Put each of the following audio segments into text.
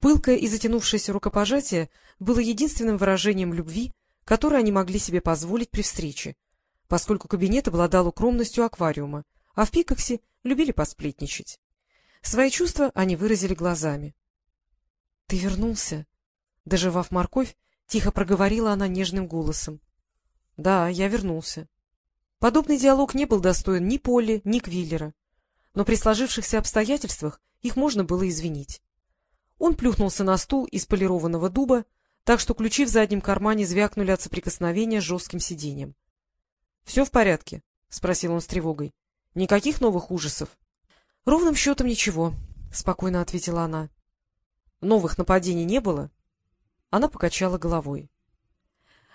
Пылкое и затянувшееся рукопожатие было единственным выражением любви, которое они могли себе позволить при встрече, поскольку кабинет обладал укромностью аквариума, а в Пикоксе любили посплетничать. Свои чувства они выразили глазами. — Ты вернулся? — доживав морковь, тихо проговорила она нежным голосом. — Да, я вернулся. Подобный диалог не был достоин ни Полли, ни Квиллера, но при сложившихся обстоятельствах их можно было извинить. Он плюхнулся на стул из полированного дуба, так что ключи в заднем кармане звякнули от соприкосновения с жестким сиденьем. — Все в порядке? — спросил он с тревогой. — Никаких новых ужасов? — Ровным счетом ничего, — спокойно ответила она. — Новых нападений не было? Она покачала головой.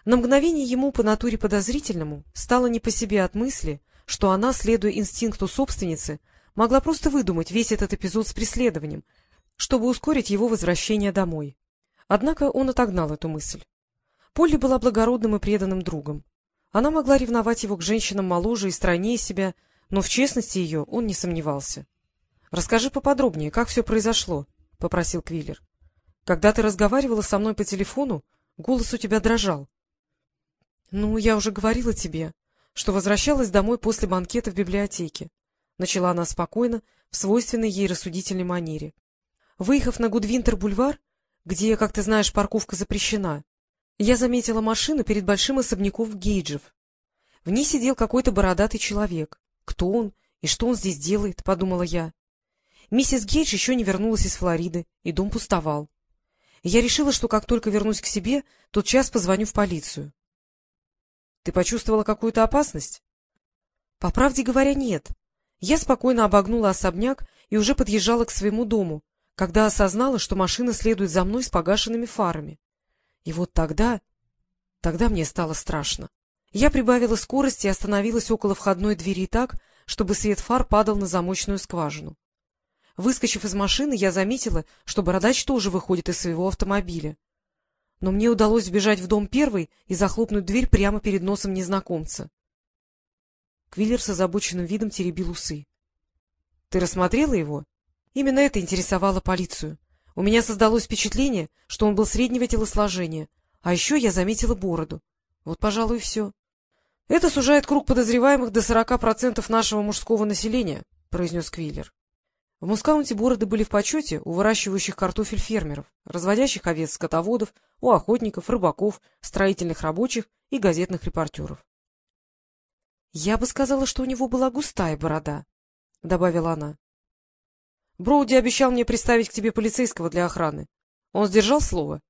На мгновение ему по натуре подозрительному стало не по себе от мысли, что она, следуя инстинкту собственницы, могла просто выдумать весь этот эпизод с преследованием, чтобы ускорить его возвращение домой. Однако он отогнал эту мысль. Полли была благородным и преданным другом. Она могла ревновать его к женщинам моложе и стройнее себя, но в честности ее он не сомневался. — Расскажи поподробнее, как все произошло, — попросил Квиллер. — Когда ты разговаривала со мной по телефону, голос у тебя дрожал. — Ну, я уже говорила тебе, что возвращалась домой после банкета в библиотеке. Начала она спокойно, в свойственной ей рассудительной манере. Выехав на Гудвинтер-бульвар, где, как ты знаешь, парковка запрещена, я заметила машину перед большим особняком Гейджев. В ней сидел какой-то бородатый человек. Кто он и что он здесь делает, — подумала я. Миссис Гейдж еще не вернулась из Флориды, и дом пустовал. Я решила, что как только вернусь к себе, тот час позвоню в полицию. — Ты почувствовала какую-то опасность? — По правде говоря, нет. Я спокойно обогнула особняк и уже подъезжала к своему дому, когда осознала, что машина следует за мной с погашенными фарами. И вот тогда... Тогда мне стало страшно. Я прибавила скорость и остановилась около входной двери так, чтобы свет фар падал на замочную скважину. Выскочив из машины, я заметила, что бородач тоже выходит из своего автомобиля. Но мне удалось вбежать в дом первой и захлопнуть дверь прямо перед носом незнакомца. Квиллер с озабоченным видом теребил усы. — Ты рассмотрела его? Именно это интересовало полицию. У меня создалось впечатление, что он был среднего телосложения, а еще я заметила бороду. Вот, пожалуй, все. — Это сужает круг подозреваемых до сорока процентов нашего мужского населения, — произнес Квиллер. В Мускаунте бороды были в почете у выращивающих картофель фермеров, разводящих овец-скотоводов, у охотников, рыбаков, строительных рабочих и газетных репортеров. — Я бы сказала, что у него была густая борода, — добавила она. Броуди обещал мне приставить к тебе полицейского для охраны. Он сдержал слово?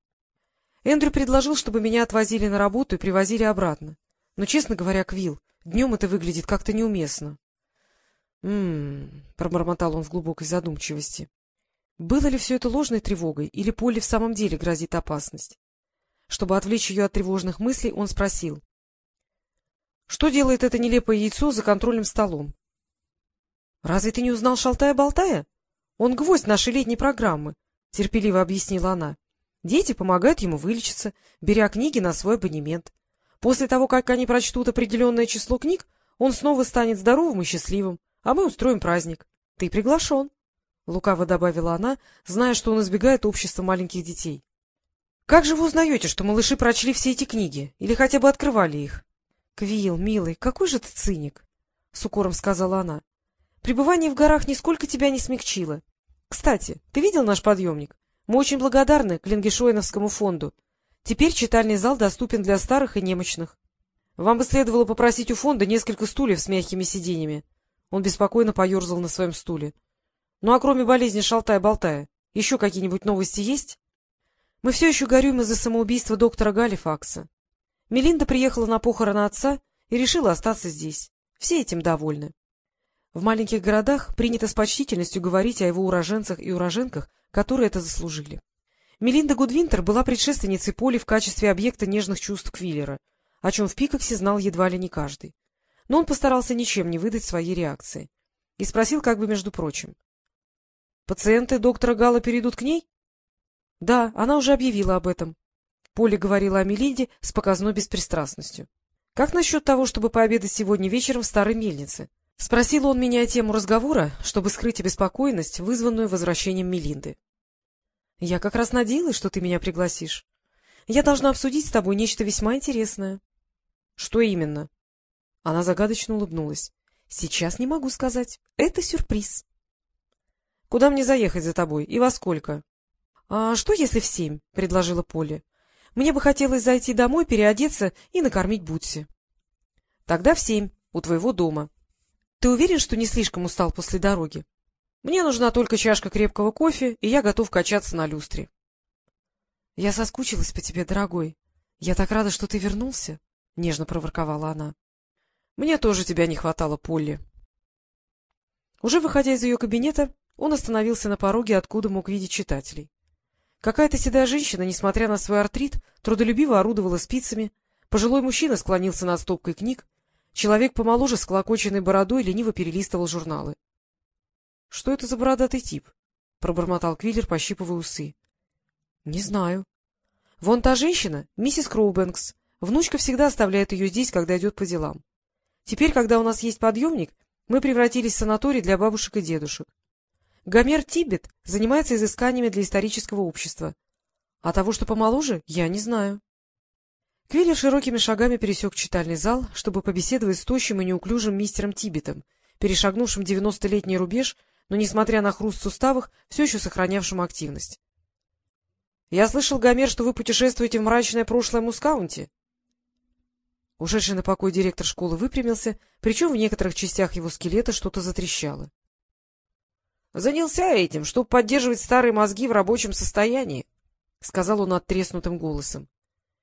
Эндрю предложил, чтобы меня отвозили на работу и привозили обратно. Но, честно говоря, Квилл, днем это выглядит как-то неуместно. «М-м-м», пробормотал он в глубокой задумчивости. Было ли все это ложной тревогой, или Полли в самом деле грозит опасность? Чтобы отвлечь ее от тревожных мыслей, он спросил. — Что делает это нелепое яйцо за контрольным столом? — Разве ты не узнал Шалтая-болтая? — Он гвоздь нашей летней программы, — терпеливо объяснила она. Дети помогают ему вылечиться, беря книги на свой абонемент. После того, как они прочтут определенное число книг, он снова станет здоровым и счастливым, а мы устроим праздник. Ты приглашен, — лукаво добавила она, зная, что он избегает общества маленьких детей. — Как же вы узнаете, что малыши прочли все эти книги или хотя бы открывали их? — Квилл, милый, какой же ты циник! — с укором сказала она. Пребывание в горах нисколько тебя не смягчило. Кстати, ты видел наш подъемник? Мы очень благодарны Клингешойновскому фонду. Теперь читальный зал доступен для старых и немощных. Вам бы следовало попросить у фонда несколько стульев с мягкими сиденьями. Он беспокойно поерзал на своем стуле. Ну а кроме болезни шалтая-болтая, еще какие-нибудь новости есть? Мы все еще горюем из-за самоубийства доктора Галифакса. Мелинда приехала на похороны отца и решила остаться здесь. Все этим довольны. В маленьких городах принято с почтительностью говорить о его уроженцах и уроженках, которые это заслужили. Мелинда Гудвинтер была предшественницей Поли в качестве объекта нежных чувств Квиллера, о чем в Пикоксе знал едва ли не каждый. Но он постарался ничем не выдать своей реакции. И спросил как бы между прочим. — Пациенты доктора Гала перейдут к ней? — Да, она уже объявила об этом. Поли говорила о Мелинде с показной беспристрастностью. — Как насчет того, чтобы пообедать сегодня вечером в старой мельнице? — спросил он меня тему разговора, чтобы скрыть обеспокоенность, вызванную возвращением Мелинды. — Я как раз надеялась, что ты меня пригласишь. Я должна обсудить с тобой нечто весьма интересное. — Что именно? Она загадочно улыбнулась. — Сейчас не могу сказать. Это сюрприз. — Куда мне заехать за тобой и во сколько? — А что, если в семь? — предложила Полли. — Мне бы хотелось зайти домой, переодеться и накормить Бутси. — Тогда в семь, у твоего дома. Ты уверен, что не слишком устал после дороги? Мне нужна только чашка крепкого кофе, и я готов качаться на люстре. — Я соскучилась по тебе, дорогой. Я так рада, что ты вернулся, — нежно проворковала она. — Мне тоже тебя не хватало, Полли. Уже выходя из ее кабинета, он остановился на пороге, откуда мог видеть читателей. Какая-то седая женщина, несмотря на свой артрит, трудолюбиво орудовала спицами, пожилой мужчина склонился над стопкой книг, человек помоложе с колокоченной бородой лениво перелистывал журналы. — Что это за бородатый тип? — пробормотал Квиллер, пощипывая усы. — Не знаю. — Вон та женщина, миссис Кроубэнкс. Внучка всегда оставляет ее здесь, когда идет по делам. Теперь, когда у нас есть подъемник, мы превратились в санаторий для бабушек и дедушек. Гомер Тибет занимается изысканиями для исторического общества. А того, что помоложе, я не знаю. Квиллер широкими шагами пересек читальный зал, чтобы побеседовать с тощим и неуклюжим мистером Тибетом, перешагнувшим девяностолетний рубеж, но, несмотря на хруст в суставах, все еще сохранявшим активность. — Я слышал, Гомер, что вы путешествуете в мрачное прошлое Мускаунти. Ушедший на покой директор школы выпрямился, причем в некоторых частях его скелета что-то затрещало. Занялся этим, чтобы поддерживать старые мозги в рабочем состоянии, — сказал он оттреснутым голосом. —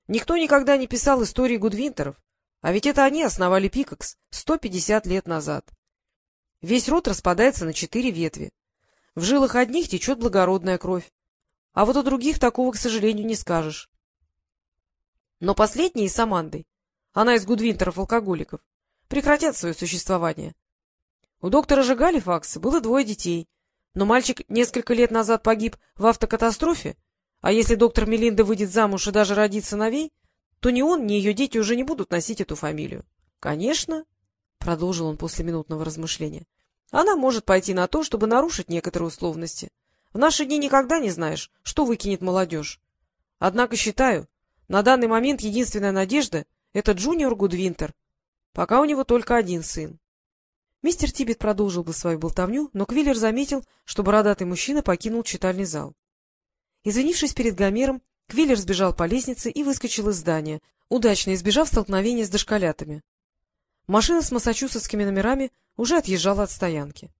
Никто никогда не писал истории Гудвинтеров, а ведь это они основали Пикакс сто пятьдесят лет назад. Весь род распадается на четыре ветви. В жилах одних течет благородная кровь, а вот у других такого, к сожалению, не скажешь. Но последние с Амандой, она из Гудвинтеров-алкоголиков, прекратят свое существование. У доктора же Галифакса было двое детей — но мальчик несколько лет назад погиб в автокатастрофе, а если доктор Мелинда выйдет замуж и даже родит сыновей, то ни он, ни ее дети уже не будут носить эту фамилию. Конечно, — продолжил он после минутного размышления, — она может пойти на то, чтобы нарушить некоторые условности. В наши дни никогда не знаешь, что выкинет молодежь. Однако считаю, на данный момент единственная надежда — это Джуниор Гудвинтер. Пока у него только один сын. Мистер Тибет продолжил бы свою болтовню, но Квиллер заметил, что бородатый мужчина покинул читальный зал. Извинившись перед Гомером, Квиллер сбежал по лестнице и выскочил из здания, удачно избежав столкновения с дошколятами. Машина с массачусетскими номерами уже отъезжала от стоянки.